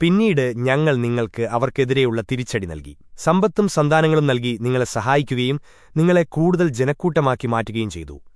പിന്നീട് ഞങ്ങൾ നിങ്ങൾക്ക് അവർക്കെതിരെയുള്ള തിരിച്ചടി നൽകി. സമ്പത്തും സന്താനങ്ങളും നൽകി നിങ്ങളെ സഹായിക്കുകയും നിങ്ങളെ കൂടുതൽ ജനക്കൂട്ടമാക്കി മാറ്റുകയും ചെയ്തു.